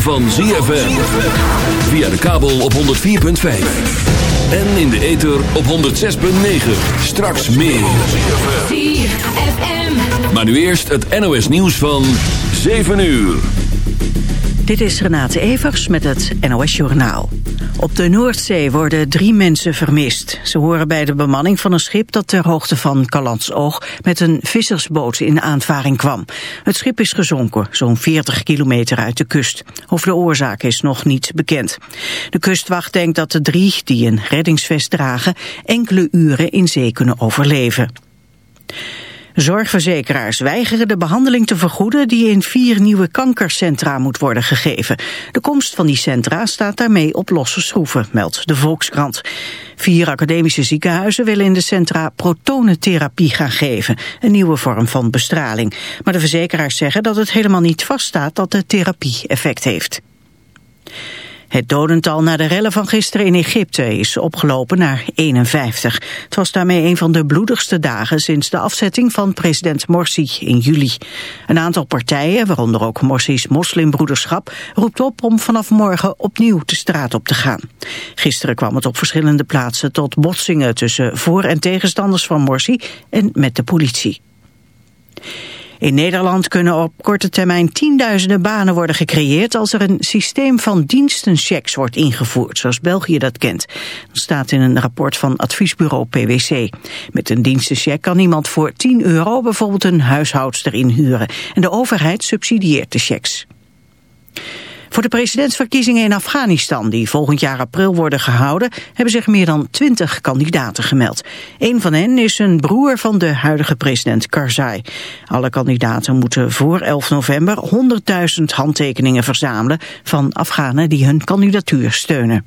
van ZFM Via de kabel op 104.5 en in de ether op 106.9. Straks meer. Maar nu eerst het NOS nieuws van 7 uur. Dit is Renate Evers met het NOS Journaal. Op de Noordzee worden drie mensen vermist. Ze horen bij de bemanning van een schip dat ter hoogte van Oog met een vissersboot in aanvaring kwam. Het schip is gezonken, zo'n 40 kilometer uit de kust. Over de oorzaak is nog niet bekend. De kustwacht denkt dat de drie, die een reddingsvest dragen, enkele uren in zee kunnen overleven. Zorgverzekeraars weigeren de behandeling te vergoeden die in vier nieuwe kankercentra moet worden gegeven. De komst van die centra staat daarmee op losse schroeven, meldt de Volkskrant. Vier academische ziekenhuizen willen in de centra protonentherapie gaan geven, een nieuwe vorm van bestraling. Maar de verzekeraars zeggen dat het helemaal niet vaststaat dat de therapie effect heeft. Het dodental na de rellen van gisteren in Egypte is opgelopen naar 51. Het was daarmee een van de bloedigste dagen sinds de afzetting van president Morsi in juli. Een aantal partijen, waaronder ook Morsi's moslimbroederschap, roept op om vanaf morgen opnieuw de straat op te gaan. Gisteren kwam het op verschillende plaatsen tot botsingen tussen voor- en tegenstanders van Morsi en met de politie. In Nederland kunnen op korte termijn tienduizenden banen worden gecreëerd als er een systeem van dienstenchecks wordt ingevoerd, zoals België dat kent. Dat staat in een rapport van adviesbureau PwC. Met een dienstencheck kan iemand voor 10 euro bijvoorbeeld een huishoudster inhuren en de overheid subsidieert de checks. Voor de presidentsverkiezingen in Afghanistan, die volgend jaar april worden gehouden, hebben zich meer dan twintig kandidaten gemeld. Een van hen is een broer van de huidige president Karzai. Alle kandidaten moeten voor 11 november 100.000 handtekeningen verzamelen van Afghanen die hun kandidatuur steunen.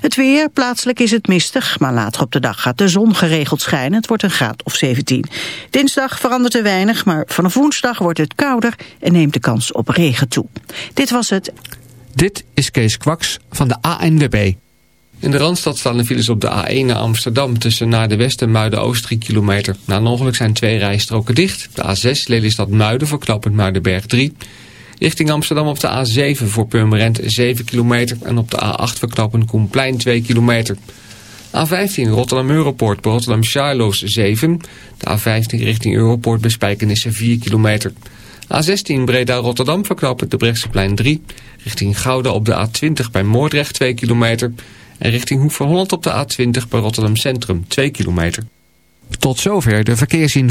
Het weer, plaatselijk is het mistig, maar later op de dag gaat de zon geregeld schijnen. Het wordt een graad of 17. Dinsdag verandert er weinig, maar vanaf woensdag wordt het kouder en neemt de kans op regen toe. Dit was het. Dit is Kees Kwaks van de ANWB. In de Randstad staan de files op de A1 naar Amsterdam... tussen naar de West en Muiden-Oost 3 kilometer. Na een ongeluk zijn twee rijstroken dicht. De A6 Lelystad-Muiden voor knooppunt Muidenberg 3... Richting Amsterdam op de A7 voor Purmerend 7 kilometer en op de A8 verknopen Koenplein 2 kilometer. A15 Rotterdam-Europoort bij Rotterdam-Charloes 7. De A15 richting Europoort bij Spijkenissen 4 kilometer. A16 Breda-Rotterdam verknopen de Brechtseplein 3. Richting Gouda op de A20 bij Moordrecht 2 kilometer. En richting Hoek van Holland op de A20 bij Rotterdam Centrum 2 kilometer. Tot zover de verkeerszien.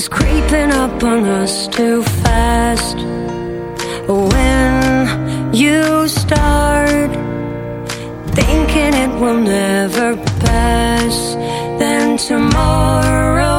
is creeping up on us too fast. When you start thinking it will never pass, then tomorrow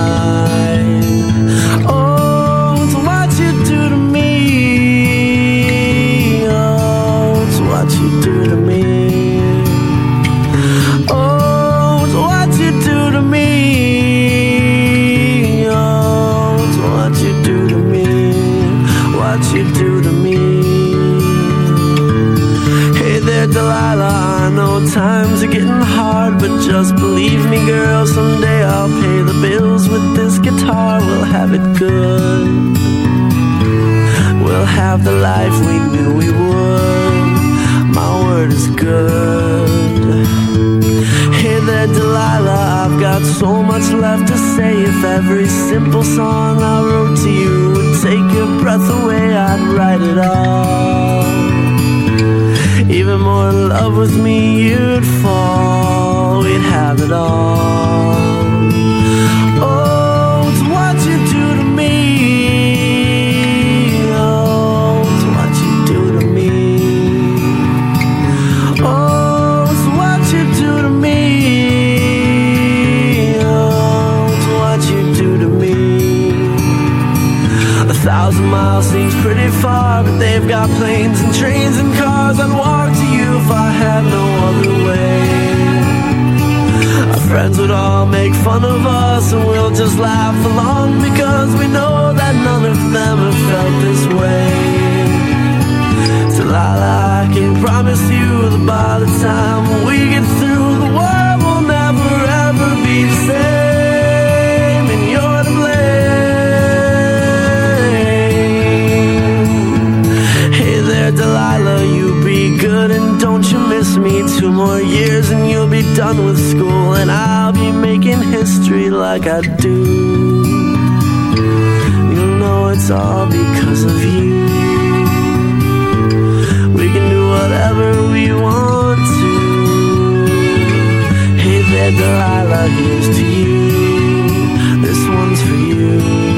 like I do. You know it's all because of you. We can do whatever we want to. Hey there, Delilah, here's to you. This one's for you.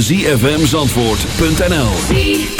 zfmzandvoort.nl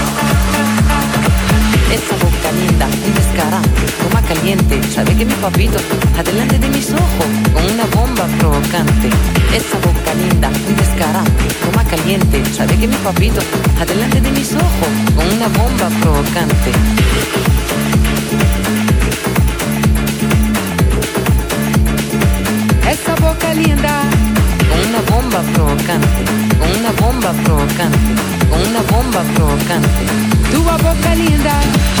Esa boca linda, un descarado, toma caliente, sabe que mi papito, adelante de mis ojos, con una bomba provocante. Esa boca linda, un descarado, toma caliente, sabe que mi papito, adelante de mis ojos, con una bomba provocante. Essa boca linda, Con una bomba provocante, con una bomba provocante, con una bomba provocante. Boca linda.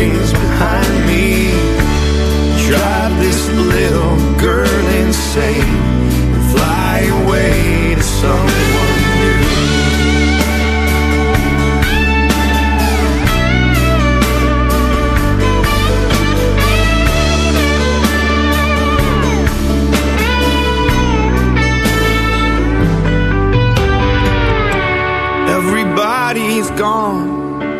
things behind me. Drive this little girl insane and fly away to somewhere.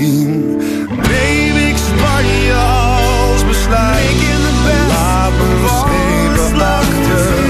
misschien. Neem ik Spanje als besluit. Laat me steeds achter.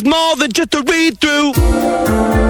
is more than just a read through.